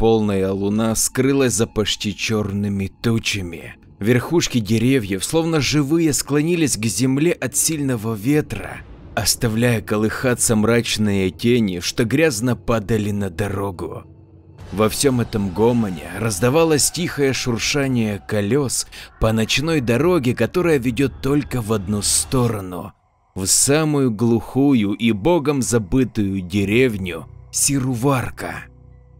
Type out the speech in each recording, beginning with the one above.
полная луна скрылась за почти черными тучами. Верхушки деревьев, словно живые, склонились к земле от сильного ветра, оставляя колыхаться мрачные тени, что грязно падали на дорогу. Во всем этом гомоне раздавалось тихое шуршание колес по ночной дороге, которая ведет только в одну сторону, в самую глухую и богом забытую деревню Сируварка.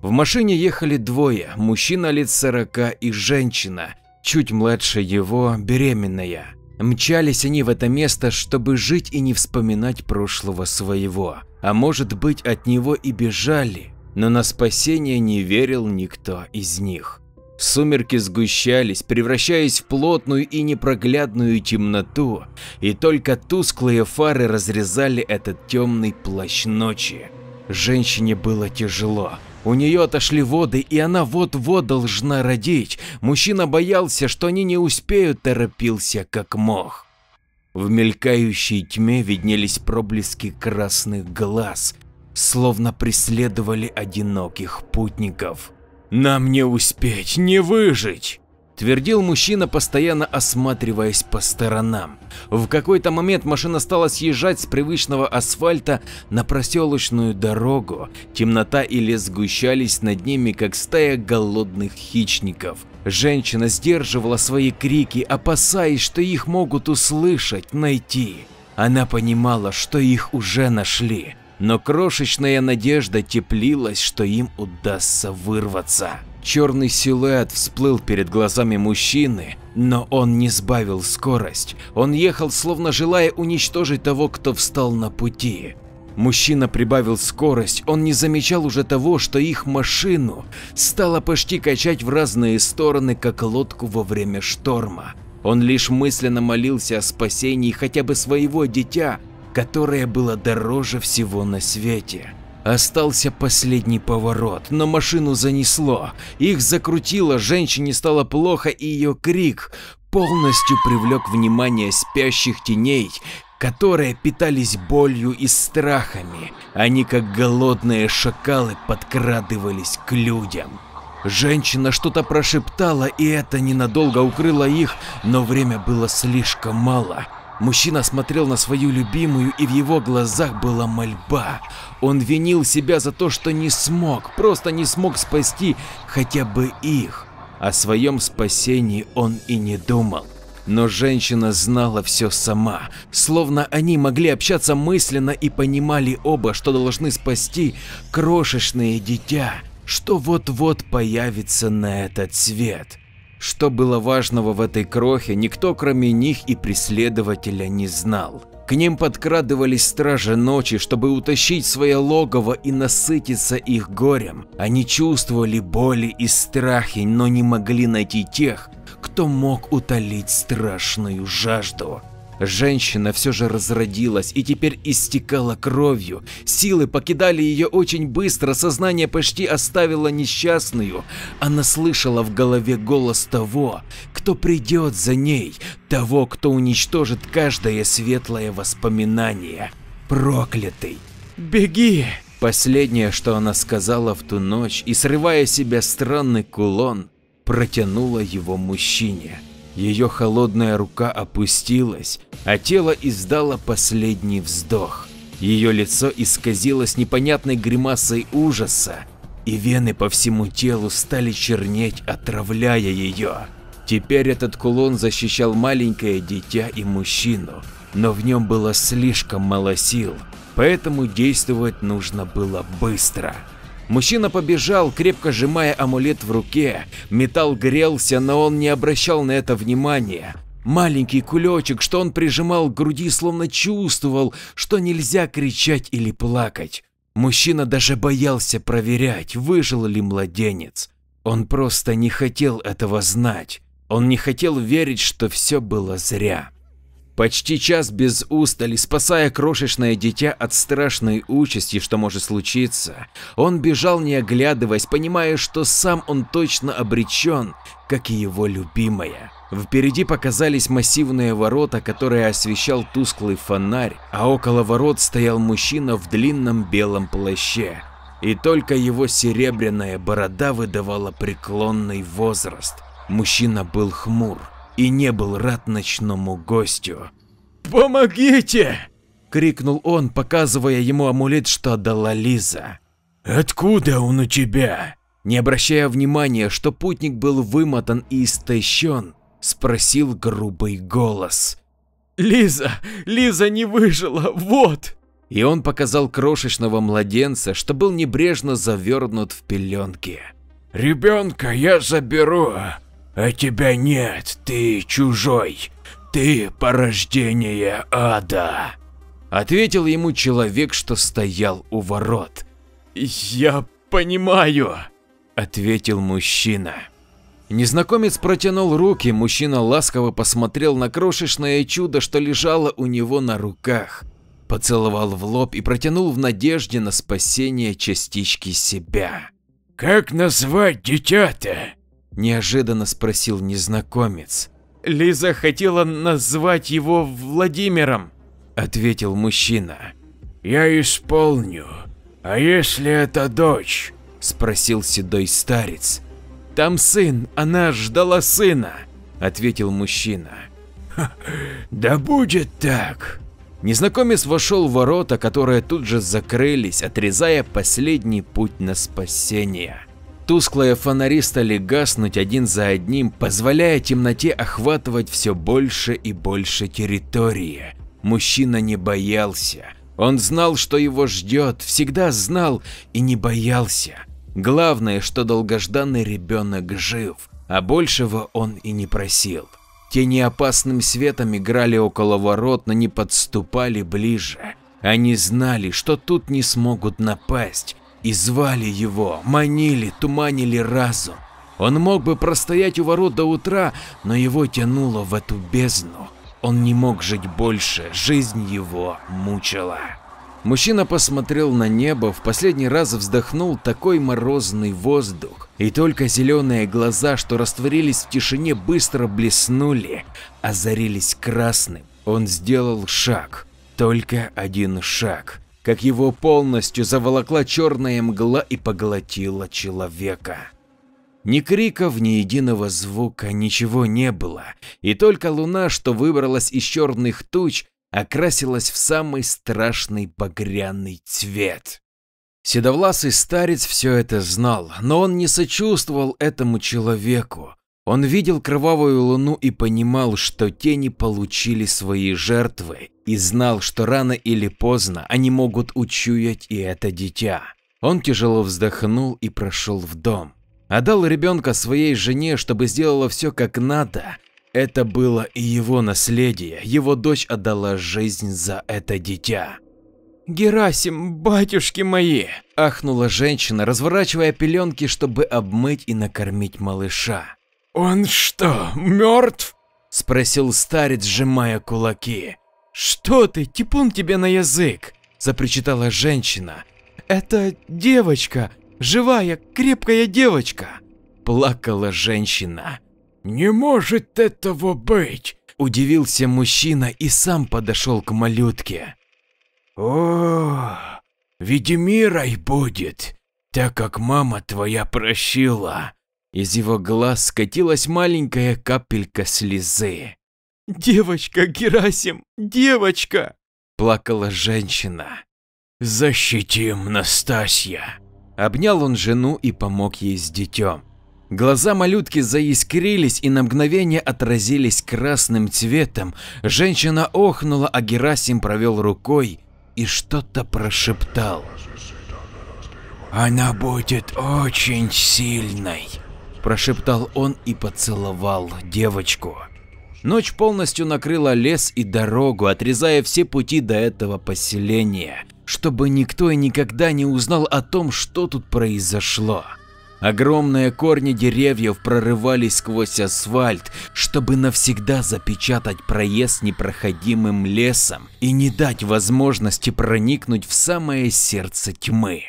В машине ехали двое, мужчина лет сорока и женщина, чуть младше его, беременная. Мчались они в это место, чтобы жить и не вспоминать прошлого своего, а может быть от него и бежали, но на спасение не верил никто из них. Сумерки сгущались, превращаясь в плотную и непроглядную темноту, и только тусклые фары разрезали этот темный плащ ночи. Женщине было тяжело. У нее отошли воды, и она вот-вот должна родить. Мужчина боялся, что они не успеют, торопился как мог. В мелькающей тьме виднелись проблески красных глаз, словно преследовали одиноких путников. «Нам не успеть, не выжить!» Твердил мужчина, постоянно осматриваясь по сторонам. В какой-то момент машина стала съезжать с привычного асфальта на проселочную дорогу. Темнота и лес сгущались над ними, как стая голодных хищников. Женщина сдерживала свои крики, опасаясь, что их могут услышать, найти. Она понимала, что их уже нашли, но крошечная надежда теплилась, что им удастся вырваться. Черный силуэт всплыл перед глазами мужчины, но он не сбавил скорость. Он ехал, словно желая уничтожить того, кто встал на пути. Мужчина прибавил скорость, он не замечал уже того, что их машину стало почти качать в разные стороны, как лодку во время шторма. Он лишь мысленно молился о спасении хотя бы своего дитя, которое было дороже всего на свете. Остался последний поворот, но машину занесло. Их закрутило, женщине стало плохо и ее крик полностью привлек внимание спящих теней, которые питались болью и страхами. Они как голодные шакалы подкрадывались к людям. Женщина что-то прошептала, и это ненадолго укрыло их, но время было слишком мало. Мужчина смотрел на свою любимую, и в его глазах была мольба. Он винил себя за то, что не смог, просто не смог спасти хотя бы их. О своем спасении он и не думал. Но женщина знала все сама, словно они могли общаться мысленно и понимали оба, что должны спасти крошечное дитя, что вот-вот появится на этот свет. Что было важного в этой крохе, никто кроме них и преследователя не знал. К ним подкрадывались стражи ночи, чтобы утащить свое логово и насытиться их горем. Они чувствовали боли и страхи, но не могли найти тех, кто мог утолить страшную жажду. Женщина все же разродилась и теперь истекала кровью. Силы покидали ее очень быстро, сознание почти оставило несчастную. Она слышала в голове голос того, кто придет за ней, того, кто уничтожит каждое светлое воспоминание. Проклятый! Беги! Последнее, что она сказала в ту ночь и, срывая себя странный кулон, протянула его мужчине. Ее холодная рука опустилась, а тело издало последний вздох. Ее лицо исказилось непонятной гримасой ужаса, и вены по всему телу стали чернеть, отравляя ее. Теперь этот кулон защищал маленькое дитя и мужчину, но в нем было слишком мало сил, поэтому действовать нужно было быстро. Мужчина побежал, крепко сжимая амулет в руке. Металл грелся, но он не обращал на это внимания. Маленький кулечек, что он прижимал к груди, словно чувствовал, что нельзя кричать или плакать. Мужчина даже боялся проверять, выжил ли младенец. Он просто не хотел этого знать. Он не хотел верить, что все было зря. Почти час без устали, спасая крошечное дитя от страшной участи, что может случиться, он бежал не оглядываясь, понимая, что сам он точно обречен, как и его любимая. Впереди показались массивные ворота, которые освещал тусклый фонарь, а около ворот стоял мужчина в длинном белом плаще. и только его серебряная борода выдавала преклонный возраст. Мужчина был хмур и не был рад ночному гостю. «Помогите!» – крикнул он, показывая ему амулет, что дала Лиза. «Откуда он у тебя?» Не обращая внимания, что путник был вымотан и истощен, спросил грубый голос. «Лиза! Лиза не выжила! Вот!» И он показал крошечного младенца, что был небрежно завернут в пеленки. «Ребенка я заберу, а тебя нет, ты чужой, ты порождение ада!» Ответил ему человек, что стоял у ворот. «Я понимаю», – ответил мужчина. Незнакомец протянул руки, мужчина ласково посмотрел на крошечное чудо, что лежало у него на руках, поцеловал в лоб и протянул в надежде на спасение частички себя. «Как назвать дитя-то?» – неожиданно спросил незнакомец. «Лиза хотела назвать его Владимиром», – ответил мужчина. «Я исполню. А если это дочь?» – спросил седой старец. Там сын, она ждала сына, ответил мужчина. Да будет так. Незнакомец вошел в ворота, которые тут же закрылись, отрезая последний путь на спасение. Тусклые фонари стали гаснуть один за одним, позволяя темноте охватывать все больше и больше территории. Мужчина не боялся. Он знал, что его ждет, всегда знал и не боялся. Главное, что долгожданный ребенок жив, а большего он и не просил. Тени опасным светом играли около ворот, но не подступали ближе. Они знали, что тут не смогут напасть, и звали его, манили, туманили разум. Он мог бы простоять у ворот до утра, но его тянуло в эту бездну. Он не мог жить больше, жизнь его мучила. Мужчина посмотрел на небо, в последний раз вздохнул такой морозный воздух, и только зеленые глаза, что растворились в тишине, быстро блеснули, озарились красным. Он сделал шаг, только один шаг, как его полностью заволокла черная мгла и поглотила человека. Ни криков, ни единого звука, ничего не было, и только луна, что выбралась из черных туч, окрасилась в самый страшный багряный цвет. Седовласый старец все это знал, но он не сочувствовал этому человеку. Он видел кровавую луну и понимал, что тени получили свои жертвы, и знал, что рано или поздно они могут учуять и это дитя. Он тяжело вздохнул и прошел в дом. Отдал ребенка своей жене, чтобы сделала все как надо, это было и его наследие, его дочь отдала жизнь за это дитя. «Герасим, батюшки мои!» – ахнула женщина, разворачивая пеленки, чтобы обмыть и накормить малыша. «Он что, мертв?» – спросил старец, сжимая кулаки. «Что ты, типун тебе на язык!» – запричитала женщина. «Это девочка, живая, крепкая девочка!» – плакала женщина. «Не может этого быть!» – удивился мужчина и сам подошел к малютке. «О, Ведемирой будет, так как мама твоя просила!» Из его глаз скатилась маленькая капелька слезы. «Девочка, Герасим, девочка!» – плакала женщина. «Защитим, Настасья!» Обнял он жену и помог ей с детем. Глаза малютки заискрились и на мгновение отразились красным цветом. Женщина охнула, а Герасим провел рукой и что-то прошептал. «Она будет очень сильной», – прошептал он и поцеловал девочку. Ночь полностью накрыла лес и дорогу, отрезая все пути до этого поселения, чтобы никто и никогда не узнал о том, что тут произошло. Огромные корни деревьев прорывались сквозь асфальт, чтобы навсегда запечатать проезд непроходимым лесом и не дать возможности проникнуть в самое сердце тьмы.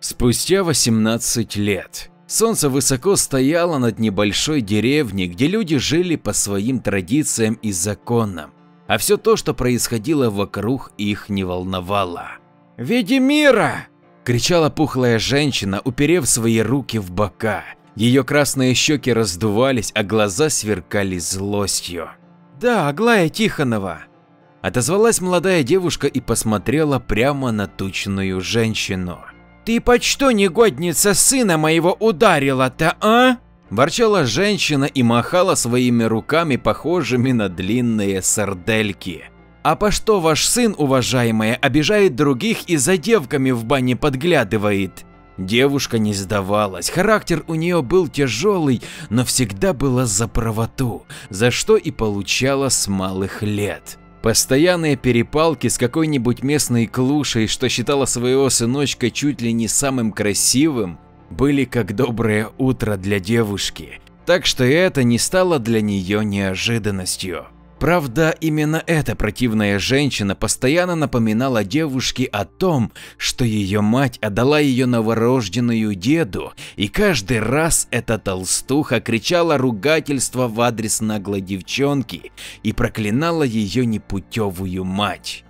Спустя 18 лет солнце высоко стояло над небольшой деревней, где люди жили по своим традициям и законам, а все то, что происходило вокруг, их не волновало. «Веди мира!» – кричала пухлая женщина, уперев свои руки в бока. Ее красные щеки раздувались, а глаза сверкали злостью. «Да, Аглая Тихонова!» Отозвалась молодая девушка и посмотрела прямо на тучную женщину. «Ты по что, негодница, сына моего ударила-то, а?» Ворчала женщина и махала своими руками, похожими на длинные сардельки. «А по что ваш сын, уважаемая, обижает других и за девками в бане подглядывает?» Девушка не сдавалась, характер у нее был тяжелый, но всегда была за правоту, за что и получала с малых лет. Постоянные перепалки с какой-нибудь местной клушей, что считала своего сыночка чуть ли не самым красивым, были как доброе утро для девушки, так что это не стало для нее неожиданностью. Правда, именно эта противная женщина постоянно напоминала девушке о том, что ее мать отдала ее новорожденную деду, и каждый раз эта толстуха кричала ругательство в адрес наглой девчонки и проклинала ее непутевую мать.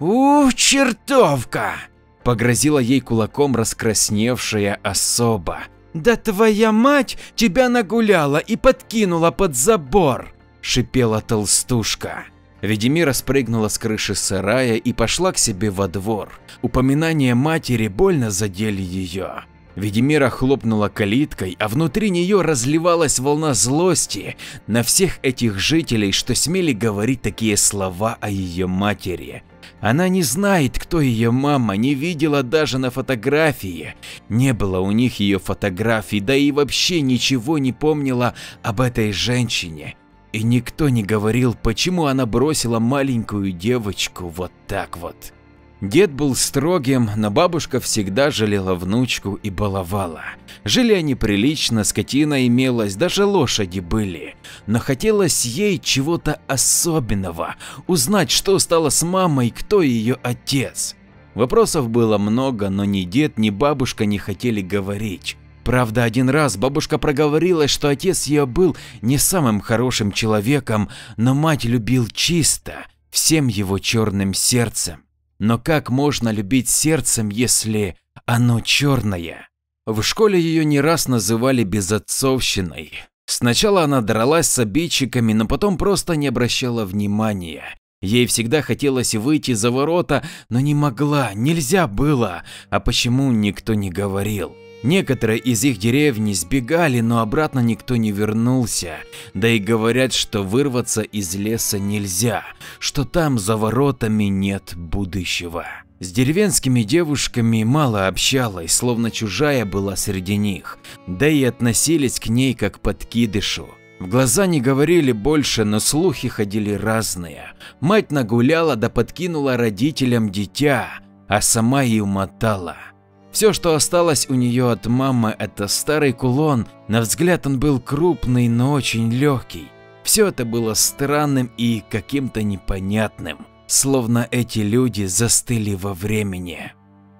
«Ух, чертовка!» – погрозила ей кулаком раскрасневшая особа. «Да твоя мать тебя нагуляла и подкинула под забор!» Шипела толстушка. Ведемира спрыгнула с крыши сарая и пошла к себе во двор. Упоминания матери больно задели ее. Ведемира хлопнула калиткой, а внутри нее разливалась волна злости на всех этих жителей, что смели говорить такие слова о ее матери. Она не знает, кто ее мама, не видела даже на фотографии. Не было у них ее фотографий, да и вообще ничего не помнила об этой женщине. И никто не говорил, почему она бросила маленькую девочку вот так вот. Дед был строгим, но бабушка всегда жалела внучку и баловала. Жили они прилично, скотина имелась, даже лошади были. Но хотелось ей чего-то особенного, узнать, что стало с мамой, кто ее отец. Вопросов было много, но ни дед, ни бабушка не хотели говорить. Правда, один раз бабушка проговорилась, что отец ее был не самым хорошим человеком, но мать любил чисто, всем его черным сердцем. Но как можно любить сердцем, если оно черное? В школе ее не раз называли безотцовщиной. Сначала она дралась с обидчиками, но потом просто не обращала внимания. Ей всегда хотелось выйти за ворота, но не могла, нельзя было, а почему никто не говорил. Некоторые из их деревни сбегали, но обратно никто не вернулся. Да и говорят, что вырваться из леса нельзя, что там за воротами нет будущего. С деревенскими девушками мало общалась, словно чужая была среди них, да и относились к ней как подкидышу. В глаза не говорили больше, но слухи ходили разные. Мать нагуляла да подкинула родителям дитя, а сама и умотала. Все, что осталось у нее от мамы, это старый кулон. На взгляд он был крупный, но очень легкий. Все это было странным и каким-то непонятным, словно эти люди застыли во времени.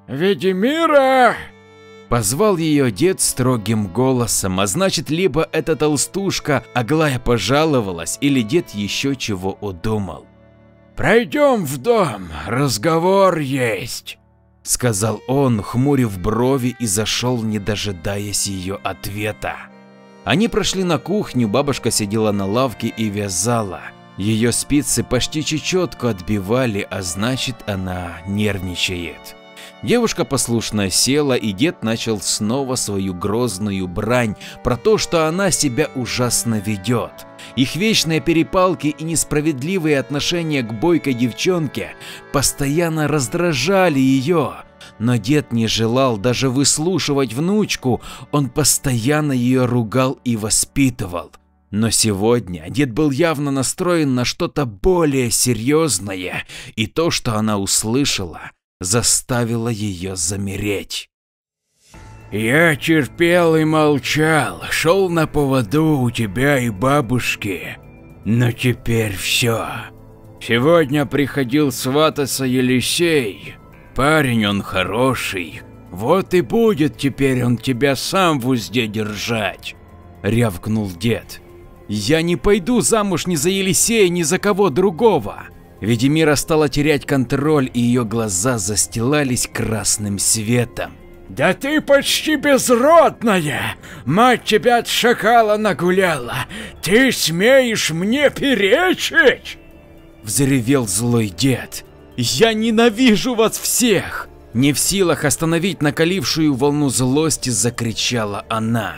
«Ведимира!» Позвал ее дед строгим голосом, а значит, либо эта толстушка Аглая пожаловалась, или дед еще чего удумал. «Пройдем в дом, разговор есть» сказал он, хмурив брови и зашел, не дожидаясь ее ответа. Они прошли на кухню, бабушка сидела на лавке и вязала. Ее спицы почти чечетку отбивали, а значит она нервничает. Девушка послушно села, и дед начал снова свою грозную брань про то, что она себя ужасно ведет. Их вечные перепалки и несправедливые отношения к бойкой девчонке постоянно раздражали ее. Но дед не желал даже выслушивать внучку, он постоянно ее ругал и воспитывал. Но сегодня дед был явно настроен на что-то более серьезное, и то, что она услышала, заставило ее замереть. Я терпел и молчал, шел на поводу у тебя и бабушки, но теперь все. Сегодня приходил свататься Елисей, парень он хороший, вот и будет теперь он тебя сам в узде держать, рявкнул дед. Я не пойду замуж ни за Елисея, ни за кого другого, Ведимира стала терять контроль, и ее глаза застилались красным светом. «Да ты почти безродная! Мать тебя от шакала нагуляла! Ты смеешь мне перечить?» Взревел злой дед. «Я ненавижу вас всех!» Не в силах остановить накалившую волну злости, закричала она.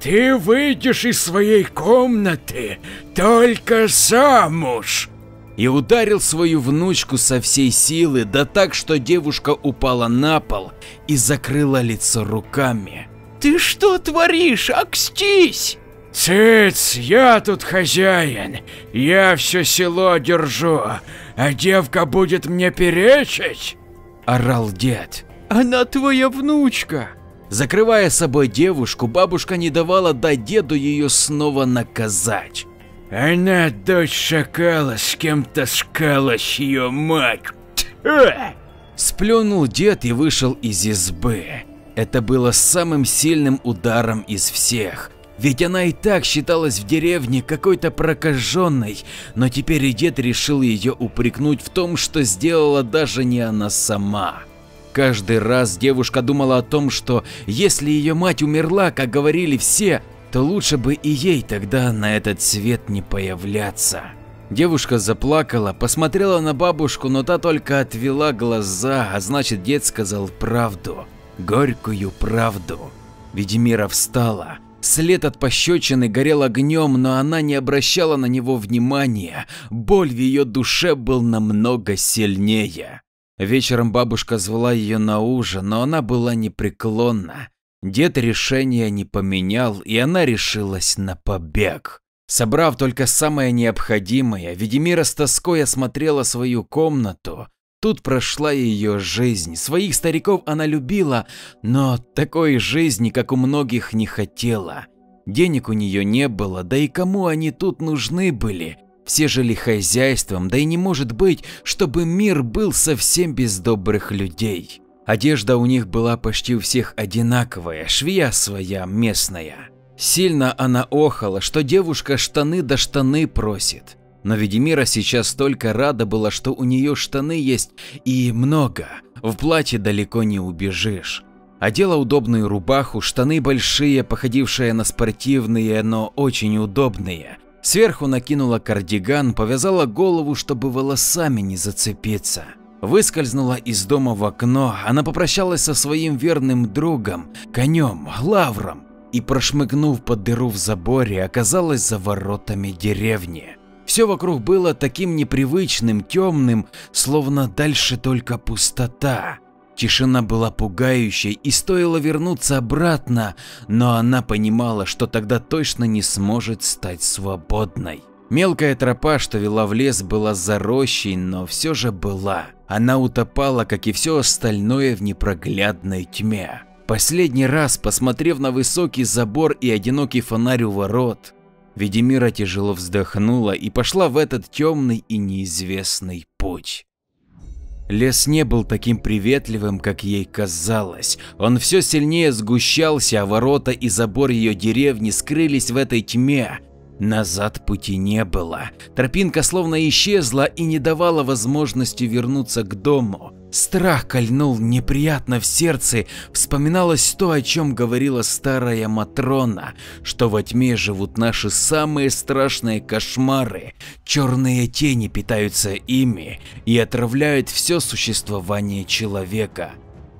«Ты выйдешь из своей комнаты только замуж!» И ударил свою внучку со всей силы, да так, что девушка упала на пол и закрыла лицо руками. «Ты что творишь? Окстись!» «Цыц, я тут хозяин, я все село держу, а девка будет мне перечить?» – орал дед. «Она твоя внучка!» Закрывая собой девушку, бабушка не давала дать деду ее снова наказать. Она дочь шакала, с кем таскалась ее мать. Сплюнул дед и вышел из избы. Это было самым сильным ударом из всех. Ведь она и так считалась в деревне какой-то прокаженной, но теперь и дед решил ее упрекнуть в том, что сделала даже не она сама. Каждый раз девушка думала о том, что если ее мать умерла, как говорили все, то лучше бы и ей тогда на этот свет не появляться. Девушка заплакала, посмотрела на бабушку, но та только отвела глаза, а значит дед сказал правду, горькую правду. Ведимира встала. След от пощечины горел огнем, но она не обращала на него внимания, боль в ее душе был намного сильнее. Вечером бабушка звала ее на ужин, но она была непреклонна. Дед решения не поменял, и она решилась на побег. Собрав только самое необходимое, Ведимира с тоской осмотрела свою комнату. Тут прошла ее жизнь. Своих стариков она любила, но такой жизни, как у многих, не хотела. Денег у нее не было, да и кому они тут нужны были? Все жили хозяйством, да и не может быть, чтобы мир был совсем без добрых людей. Одежда у них была почти у всех одинаковая, швея своя местная. Сильно она охала, что девушка штаны до штаны просит. Но Ведимира сейчас только рада была, что у нее штаны есть и много, в платье далеко не убежишь. Одела удобную рубаху, штаны большие, походившие на спортивные, но очень удобные. Сверху накинула кардиган, повязала голову, чтобы волосами не зацепиться выскользнула из дома в окно, она попрощалась со своим верным другом, конем, лавром и, прошмыгнув под дыру в заборе, оказалась за воротами деревни. Все вокруг было таким непривычным, темным, словно дальше только пустота. Тишина была пугающей и стоило вернуться обратно, но она понимала, что тогда точно не сможет стать свободной. Мелкая тропа, что вела в лес, была зарощей, но все же была. Она утопала, как и все остальное, в непроглядной тьме. Последний раз, посмотрев на высокий забор и одинокий фонарь у ворот, Ведимира тяжело вздохнула и пошла в этот темный и неизвестный путь. Лес не был таким приветливым, как ей казалось. Он все сильнее сгущался, а ворота и забор ее деревни скрылись в этой тьме, Назад пути не было. Тропинка словно исчезла и не давала возможности вернуться к дому. Страх кольнул неприятно в сердце, вспоминалось то, о чем говорила старая Матрона, что во тьме живут наши самые страшные кошмары, черные тени питаются ими и отравляют все существование человека.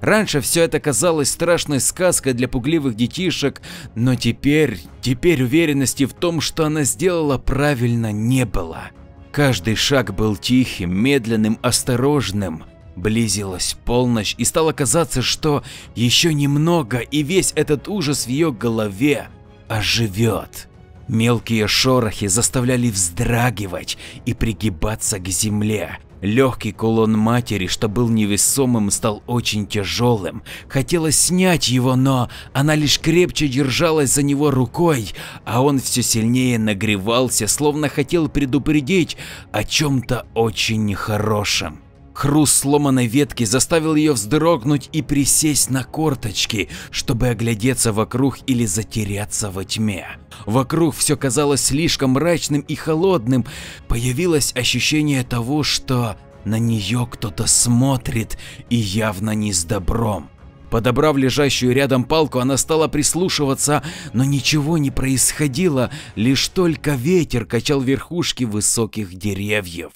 Раньше все это казалось страшной сказкой для пугливых детишек, но теперь, теперь уверенности в том, что она сделала правильно, не было. Каждый шаг был тихим, медленным, осторожным. Близилась полночь и стало казаться, что еще немного и весь этот ужас в ее голове оживет. Мелкие шорохи заставляли вздрагивать и пригибаться к земле. Легкий кулон матери, что был невесомым, стал очень тяжелым. Хотелось снять его, но она лишь крепче держалась за него рукой, а он все сильнее нагревался, словно хотел предупредить о чем-то очень нехорошем. Хруст сломанной ветки заставил ее вздрогнуть и присесть на корточки, чтобы оглядеться вокруг или затеряться во тьме. Вокруг все казалось слишком мрачным и холодным, появилось ощущение того, что на нее кто-то смотрит и явно не с добром. Подобрав лежащую рядом палку, она стала прислушиваться, но ничего не происходило, лишь только ветер качал верхушки высоких деревьев.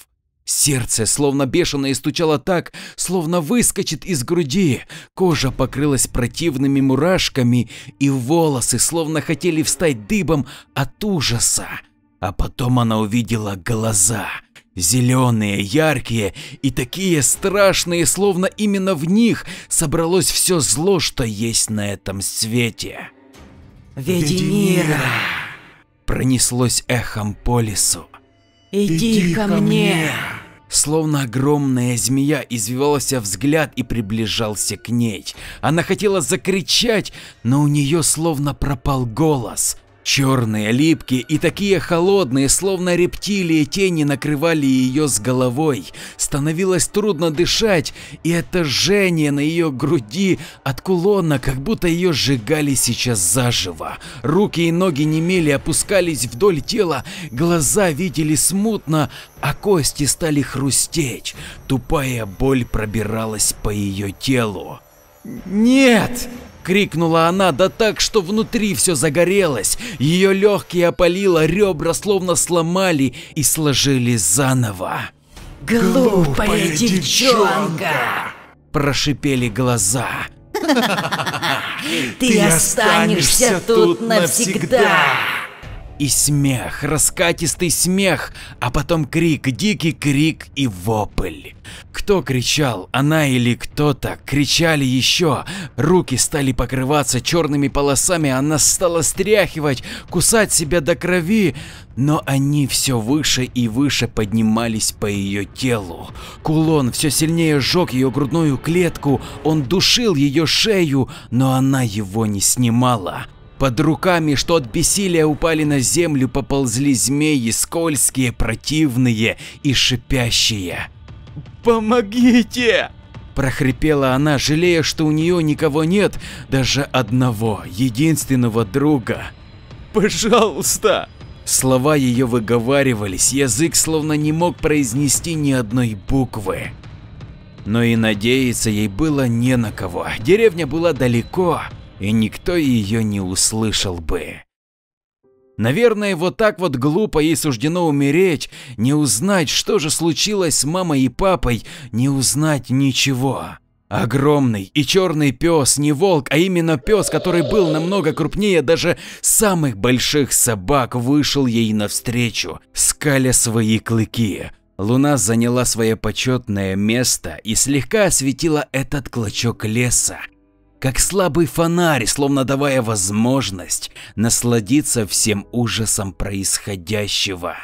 Сердце словно бешеное стучало так, словно выскочит из груди, кожа покрылась противными мурашками и волосы словно хотели встать дыбом от ужаса. А потом она увидела глаза, зеленые, яркие и такие страшные, словно именно в них собралось все зло, что есть на этом свете. Ведимира, Пронеслось эхом по лесу. Иди ко мне. Словно огромная змея извивался взгляд и приближался к ней. Она хотела закричать, но у нее словно пропал голос. Черные, липкие и такие холодные, словно рептилии тени накрывали ее с головой. Становилось трудно дышать, и это жжение на ее груди от кулона, как будто ее сжигали сейчас заживо. Руки и ноги немели, опускались вдоль тела, глаза видели смутно, а кости стали хрустеть. Тупая боль пробиралась по ее телу. «Нет!» – крикнула она, да так, что внутри все загорелось. Ее легкие опалило, ребра словно сломали и сложили заново. Глупая девчонка. Прошипели глаза. Ты останешься тут навсегда. И смех, раскатистый смех, а потом крик, дикий крик и вопль. Кто кричал, она или кто-то, кричали еще. Руки стали покрываться черными полосами, она стала стряхивать, кусать себя до крови, но они все выше и выше поднимались по ее телу. Кулон все сильнее сжег ее грудную клетку, он душил ее шею, но она его не снимала. Под руками, что от бессилия упали на землю, поползли змеи, скользкие, противные и шипящие. «Помогите!» – прохрипела она, жалея, что у нее никого нет, даже одного, единственного друга. «Пожалуйста!» Слова ее выговаривались, язык словно не мог произнести ни одной буквы. Но и надеяться ей было не на кого, деревня была далеко, и никто ее не услышал бы. Наверное, вот так вот глупо ей суждено умереть, не узнать, что же случилось с мамой и папой, не узнать ничего. Огромный и черный пес, не волк, а именно пес, который был намного крупнее даже самых больших собак, вышел ей навстречу, скаля свои клыки. Луна заняла свое почетное место и слегка осветила этот клочок леса, как слабый фонарь, словно давая возможность насладиться всем ужасом происходящего.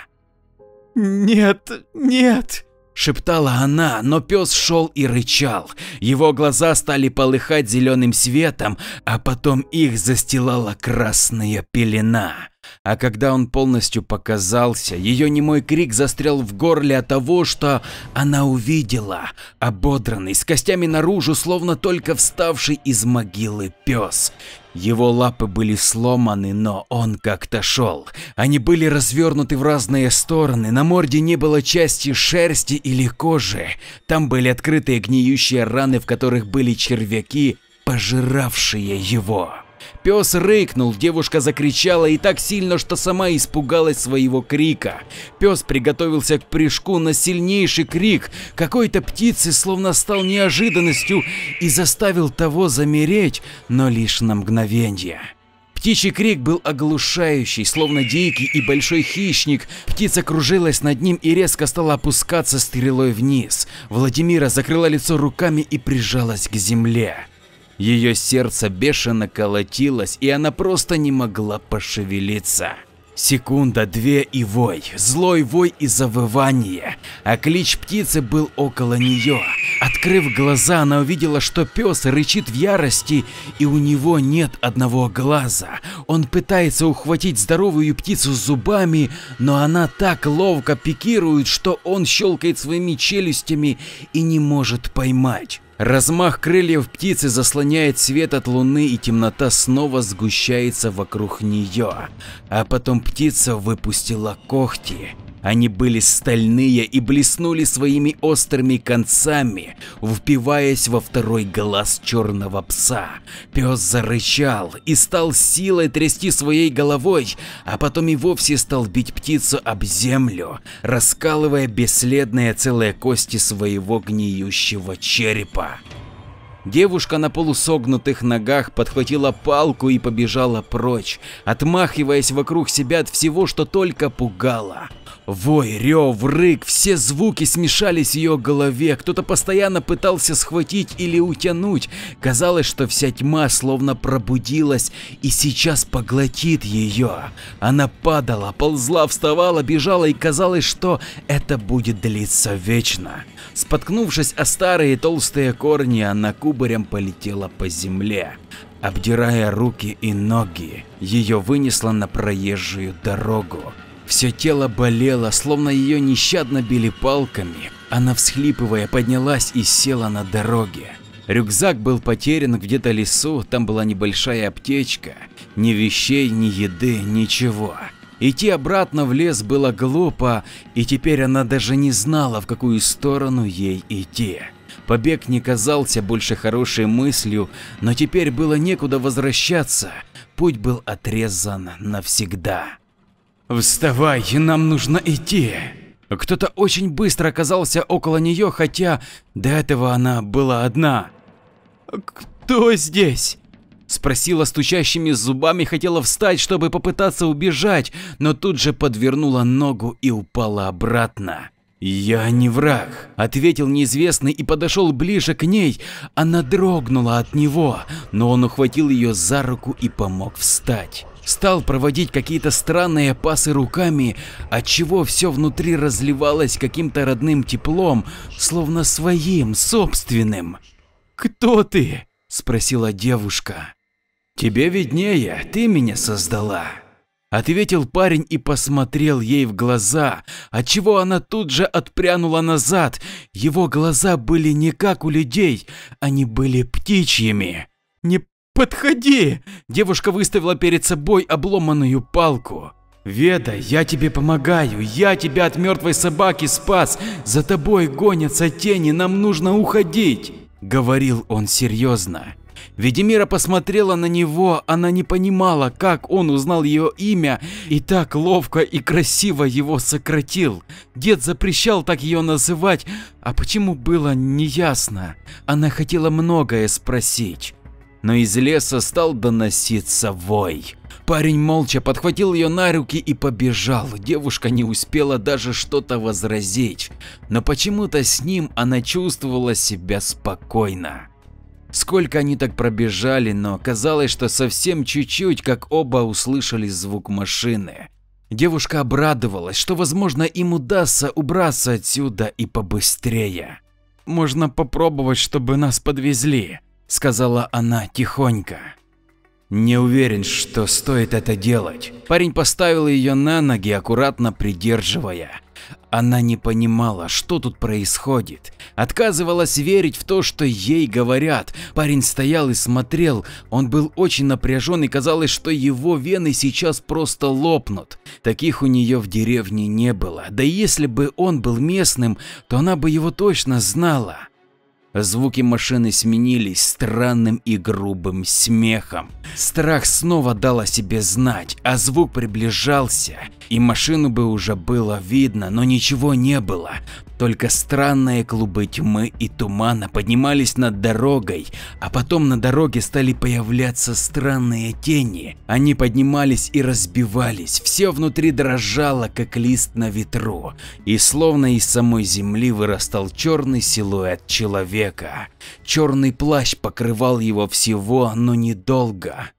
«Нет, нет!» – шептала она, но пес шел и рычал. Его глаза стали полыхать зеленым светом, а потом их застилала красная пелена. А когда он полностью показался, ее немой крик застрял в горле от того, что она увидела, ободранный, с костями наружу, словно только вставший из могилы пес. Его лапы были сломаны, но он как-то шел. Они были развернуты в разные стороны, на морде не было части шерсти или кожи. Там были открытые гниющие раны, в которых были червяки, пожиравшие его. Пес рыкнул, девушка закричала и так сильно, что сама испугалась своего крика. Пес приготовился к прыжку на сильнейший крик какой-то птицы, словно стал неожиданностью и заставил того замереть, но лишь на мгновение. Птичий крик был оглушающий, словно дикий и большой хищник. Птица кружилась над ним и резко стала опускаться стрелой вниз. Владимира закрыла лицо руками и прижалась к земле. Ее сердце бешено колотилось, и она просто не могла пошевелиться. Секунда, две и вой, злой вой и завывание, а клич птицы был около нее. Открыв глаза, она увидела, что пес рычит в ярости и у него нет одного глаза. Он пытается ухватить здоровую птицу зубами, но она так ловко пикирует, что он щелкает своими челюстями и не может поймать. Размах крыльев птицы заслоняет свет от луны и темнота снова сгущается вокруг нее. А потом птица выпустила когти. Они были стальные и блеснули своими острыми концами, впиваясь во второй глаз черного пса. Пес зарычал и стал силой трясти своей головой, а потом и вовсе стал бить птицу об землю, раскалывая бесследные целые кости своего гниющего черепа. Девушка на полусогнутых ногах подхватила палку и побежала прочь, отмахиваясь вокруг себя от всего, что только пугало. Вой, рев, рык, все звуки смешались в ее голове, кто-то постоянно пытался схватить или утянуть. Казалось, что вся тьма словно пробудилась и сейчас поглотит ее. Она падала, ползла, вставала, бежала и казалось, что это будет длиться вечно. Споткнувшись о старые толстые корни, она кубарем полетела по земле. Обдирая руки и ноги, ее вынесло на проезжую дорогу. Все тело болело, словно ее нещадно били палками. Она, всхлипывая, поднялась и села на дороге. Рюкзак был потерян где-то лесу, там была небольшая аптечка. Ни вещей, ни еды, ничего. Идти обратно в лес было глупо, и теперь она даже не знала, в какую сторону ей идти. Побег не казался больше хорошей мыслью, но теперь было некуда возвращаться, путь был отрезан навсегда. «Вставай, нам нужно идти!» Кто-то очень быстро оказался около нее, хотя до этого она была одна. «Кто здесь?» Спросила стучащими зубами, хотела встать, чтобы попытаться убежать, но тут же подвернула ногу и упала обратно. «Я не враг», – ответил неизвестный и подошел ближе к ней. Она дрогнула от него, но он ухватил ее за руку и помог встать. Стал проводить какие-то странные пасы руками, отчего все внутри разливалось каким-то родным теплом, словно своим, собственным. «Кто ты?» – спросила девушка. «Тебе виднее, ты меня создала», – ответил парень и посмотрел ей в глаза, отчего она тут же отпрянула назад. Его глаза были не как у людей, они были птичьими. «Не подходи!» Девушка выставила перед собой обломанную палку. «Веда, я тебе помогаю, я тебя от мертвой собаки спас, за тобой гонятся тени, нам нужно уходить!» Говорил он серьезно. Ведимира посмотрела на него, она не понимала, как он узнал ее имя и так ловко и красиво его сократил. Дед запрещал так ее называть, а почему было неясно. Она хотела многое спросить, но из леса стал доноситься вой. Парень молча подхватил ее на руки и побежал. Девушка не успела даже что-то возразить, но почему-то с ним она чувствовала себя спокойно. Сколько они так пробежали, но казалось, что совсем чуть-чуть, как оба услышали звук машины. Девушка обрадовалась, что возможно им удастся убраться отсюда и побыстрее. «Можно попробовать, чтобы нас подвезли», – сказала она тихонько. Не уверен, что стоит это делать. Парень поставил ее на ноги, аккуратно придерживая. Она не понимала, что тут происходит. Отказывалась верить в то, что ей говорят. Парень стоял и смотрел. Он был очень напряжен и казалось, что его вены сейчас просто лопнут. Таких у нее в деревне не было. Да если бы он был местным, то она бы его точно знала. Звуки машины сменились странным и грубым смехом. Страх снова дал о себе знать, а звук приближался, и машину бы уже было видно, но ничего не было. Только странные клубы тьмы и тумана поднимались над дорогой, а потом на дороге стали появляться странные тени. Они поднимались и разбивались, все внутри дрожало, как лист на ветру, и словно из самой земли вырастал черный силуэт человека. Черный плащ покрывал его всего, но недолго.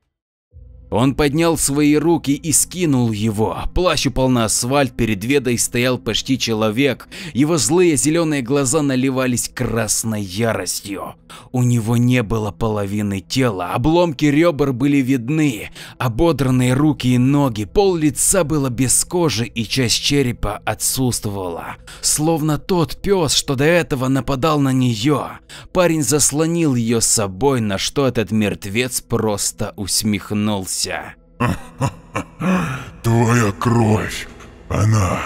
Он поднял свои руки и скинул его. Плащ упал на асфальт, перед Ведой стоял почти человек. Его злые зеленые глаза наливались красной яростью. У него не было половины тела, обломки ребер были видны, ободранные руки и ноги, пол лица было без кожи и часть черепа отсутствовала. Словно тот пес, что до этого нападал на нее. Парень заслонил ее собой, на что этот мертвец просто усмехнулся. Твоя кровь, она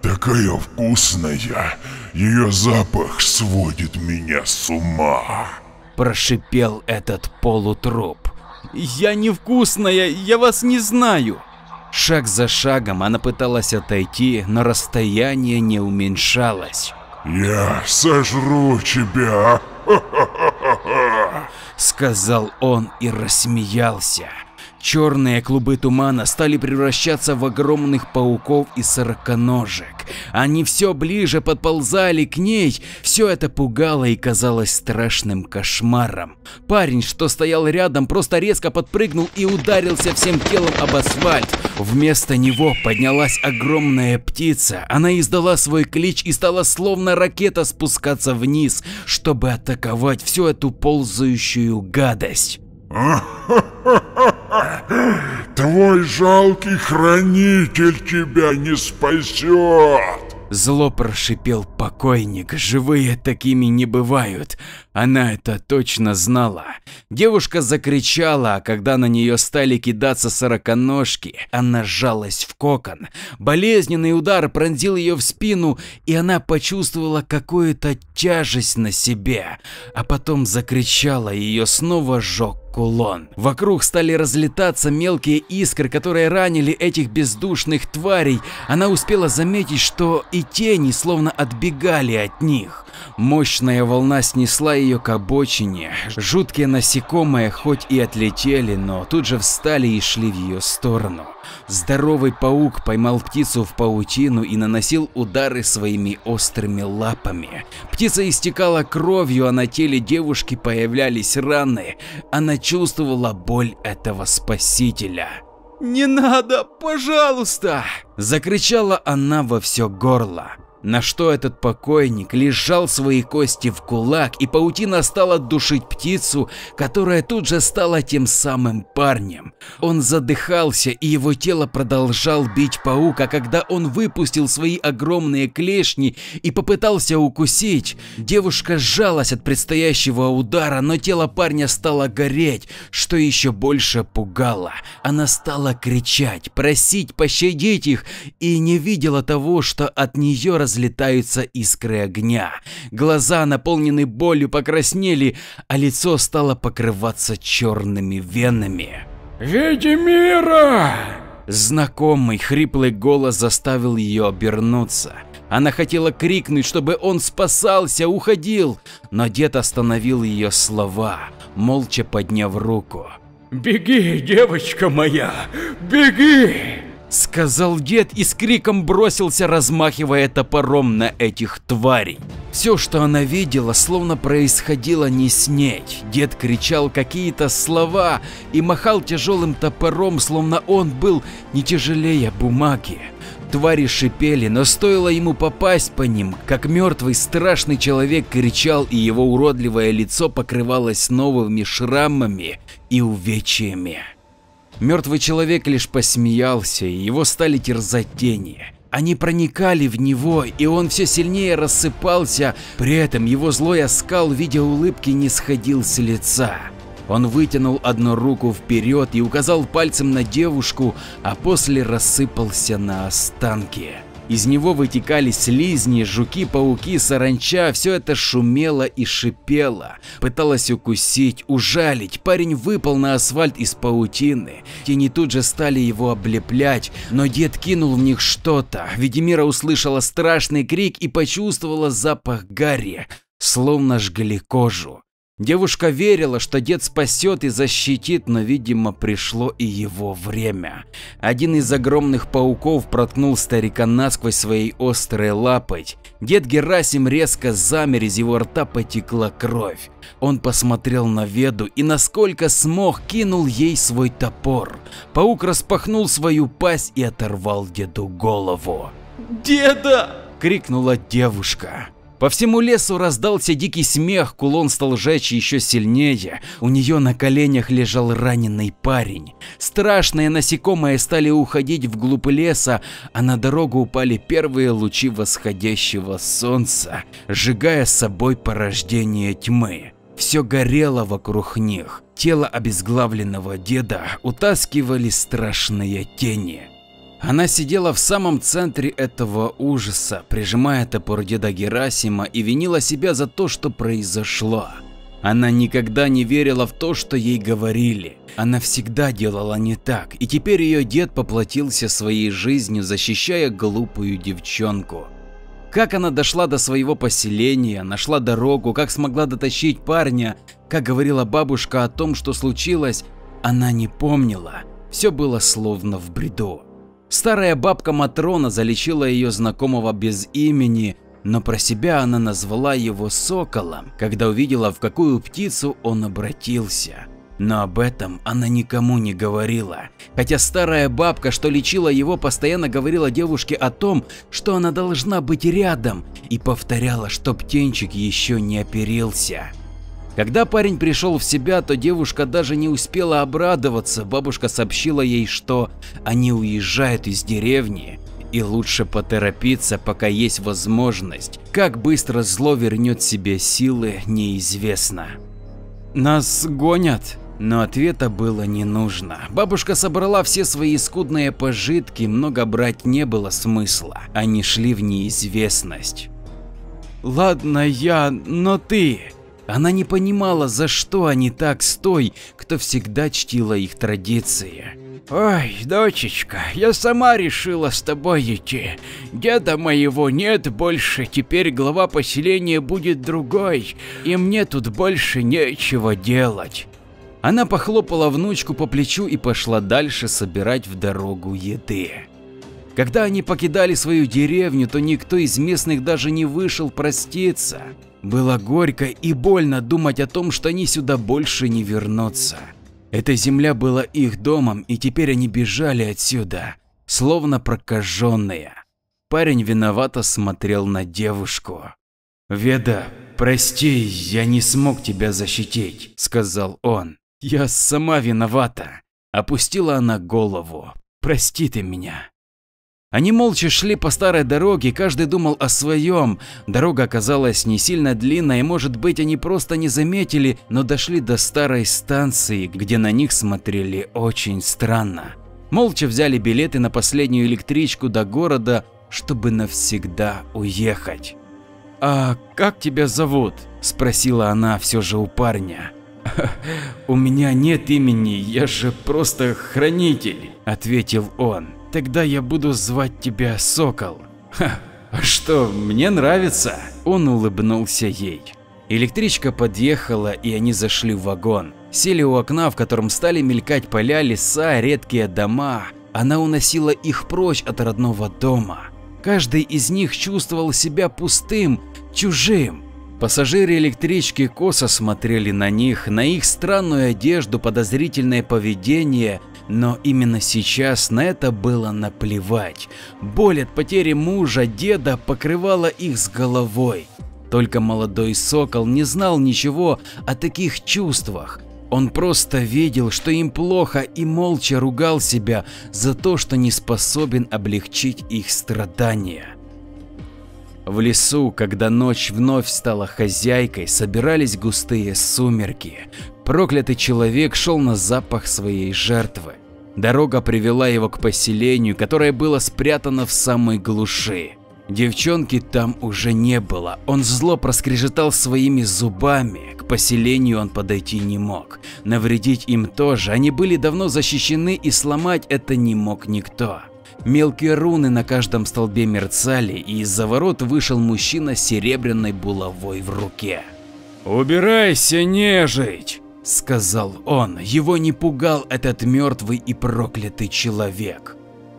такая вкусная, ее запах сводит меня с ума. Прошипел этот полутруп. Я невкусная, я вас не знаю. Шаг за шагом она пыталась отойти, но расстояние не уменьшалось. Я сожру тебя, сказал он и рассмеялся. Черные клубы тумана стали превращаться в огромных пауков и сороконожек. Они все ближе подползали к ней, все это пугало и казалось страшным кошмаром. Парень, что стоял рядом, просто резко подпрыгнул и ударился всем телом об асфальт. Вместо него поднялась огромная птица. Она издала свой клич и стала словно ракета спускаться вниз, чтобы атаковать всю эту ползающую гадость. Твой жалкий хранитель тебя не спасет. Зло прошипел покойник, живые такими не бывают. Она это точно знала. Девушка закричала, а когда на нее стали кидаться сороконожки, она сжалась в кокон. Болезненный удар пронзил ее в спину, и она почувствовала какую-то тяжесть на себе, а потом закричала, и ее снова сжег кулон. Вокруг стали разлетаться мелкие искры, которые ранили этих бездушных тварей. Она успела заметить, что и тени словно отбегали от них. Мощная волна снесла ее к обочине. Жуткие насекомые хоть и отлетели, но тут же встали и шли в ее сторону. Здоровый паук поймал птицу в паутину и наносил удары своими острыми лапами. Птица истекала кровью, а на теле девушки появлялись раны. Она чувствовала боль этого спасителя. «Не надо, пожалуйста!» – закричала она во все горло на что этот покойник лежал свои кости в кулак, и паутина стала душить птицу, которая тут же стала тем самым парнем. Он задыхался, и его тело продолжал бить паук, а когда он выпустил свои огромные клешни и попытался укусить, девушка сжалась от предстоящего удара, но тело парня стало гореть, что еще больше пугало. Она стала кричать, просить пощадить их и не видела того, что от нее раз разлетаются искры огня. Глаза, наполненные болью, покраснели, а лицо стало покрываться черными венами. «Ведьмира!» Знакомый хриплый голос заставил ее обернуться. Она хотела крикнуть, чтобы он спасался, уходил, но дед остановил ее слова, молча подняв руку. «Беги, девочка моя, беги!» Сказал дед и с криком бросился, размахивая топором на этих тварей. Все, что она видела, словно происходило не с ней. Дед кричал какие-то слова и махал тяжелым топором, словно он был не тяжелее бумаги. Твари шипели, но стоило ему попасть по ним, как мертвый страшный человек кричал, и его уродливое лицо покрывалось новыми шрамами и увечьями. Мертвый человек лишь посмеялся, и его стали терзать тени. Они проникали в него, и он все сильнее рассыпался, при этом его злой оскал в виде улыбки не сходил с лица. Он вытянул одну руку вперед и указал пальцем на девушку, а после рассыпался на останки. Из него вытекали слизни, жуки, пауки, саранча, все это шумело и шипело. Пыталась укусить, ужалить, парень выпал на асфальт из паутины. Тени тут же стали его облеплять, но дед кинул в них что-то. Ведимира услышала страшный крик и почувствовала запах гари, словно жгли кожу. Девушка верила, что дед спасет и защитит, но, видимо, пришло и его время. Один из огромных пауков проткнул старика насквозь своей острой лапой. Дед Герасим резко замер, из его рта потекла кровь. Он посмотрел на Веду и насколько смог кинул ей свой топор. Паук распахнул свою пасть и оторвал деду голову. Деда! – крикнула девушка. По всему лесу раздался дикий смех, кулон стал жечь еще сильнее, у нее на коленях лежал раненый парень. Страшные насекомые стали уходить вглубь леса, а на дорогу упали первые лучи восходящего солнца, сжигая с собой порождение тьмы. Все горело вокруг них, тело обезглавленного деда утаскивали страшные тени. Она сидела в самом центре этого ужаса, прижимая топор деда Герасима и винила себя за то, что произошло. Она никогда не верила в то, что ей говорили. Она всегда делала не так, и теперь ее дед поплатился своей жизнью, защищая глупую девчонку. Как она дошла до своего поселения, нашла дорогу, как смогла дотащить парня, как говорила бабушка о том, что случилось, она не помнила. Все было словно в бреду. Старая бабка Матрона залечила ее знакомого без имени, но про себя она назвала его Соколом, когда увидела, в какую птицу он обратился. Но об этом она никому не говорила, хотя старая бабка, что лечила его, постоянно говорила девушке о том, что она должна быть рядом и повторяла, что птенчик еще не оперился. Когда парень пришел в себя, то девушка даже не успела обрадоваться, бабушка сообщила ей, что они уезжают из деревни и лучше поторопиться, пока есть возможность. Как быстро зло вернет себе силы, неизвестно. Нас гонят, но ответа было не нужно. Бабушка собрала все свои скудные пожитки, много брать не было смысла, они шли в неизвестность. Ладно я, но ты, она не понимала, за что они так с той, кто всегда чтила их традиции. Ой, дочечка, я сама решила с тобой идти. Деда моего нет больше, теперь глава поселения будет другой, и мне тут больше нечего делать. Она похлопала внучку по плечу и пошла дальше собирать в дорогу еды. Когда они покидали свою деревню, то никто из местных даже не вышел проститься. Было горько и больно думать о том, что они сюда больше не вернутся. Эта земля была их домом, и теперь они бежали отсюда, словно прокаженные. Парень виновато смотрел на девушку. «Веда, прости, я не смог тебя защитить», – сказал он. «Я сама виновата». Опустила она голову. «Прости ты меня». Они молча шли по старой дороге, каждый думал о своем. Дорога оказалась не сильно длинной, может быть они просто не заметили, но дошли до старой станции, где на них смотрели очень странно. Молча взяли билеты на последнюю электричку до города, чтобы навсегда уехать. «А как тебя зовут?» – спросила она все же у парня. «У меня нет имени, я же просто хранитель», – ответил он. Тогда я буду звать тебя Сокол. Ха, а что, мне нравится. Он улыбнулся ей. Электричка подъехала, и они зашли в вагон. Сели у окна, в котором стали мелькать поля, леса, редкие дома. Она уносила их прочь от родного дома. Каждый из них чувствовал себя пустым, чужим. Пассажиры электрички косо смотрели на них, на их странную одежду, подозрительное поведение, но именно сейчас на это было наплевать. Боль от потери мужа, деда покрывала их с головой. Только молодой сокол не знал ничего о таких чувствах. Он просто видел, что им плохо и молча ругал себя за то, что не способен облегчить их страдания. В лесу, когда ночь вновь стала хозяйкой, собирались густые сумерки. Проклятый человек шел на запах своей жертвы. Дорога привела его к поселению, которое было спрятано в самой глуши. Девчонки там уже не было, он зло проскрежетал своими зубами, к поселению он подойти не мог. Навредить им тоже, они были давно защищены и сломать это не мог никто. Мелкие руны на каждом столбе мерцали, и из-за ворот вышел мужчина с серебряной булавой в руке. «Убирайся, нежить!» – сказал он. Его не пугал этот мертвый и проклятый человек.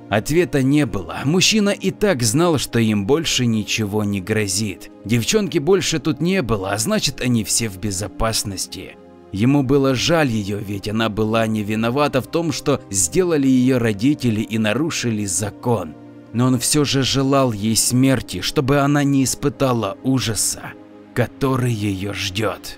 Ответа не было. Мужчина и так знал, что им больше ничего не грозит. Девчонки больше тут не было, а значит они все в безопасности. Ему было жаль ее, ведь она была не виновата в том, что сделали ее родители и нарушили закон. Но он все же желал ей смерти, чтобы она не испытала ужаса, который ее ждет.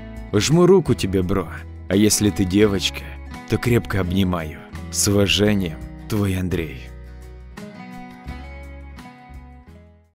Жму руку тебе, бро, а если ты девочка, то крепко обнимаю. С уважением, твой Андрей.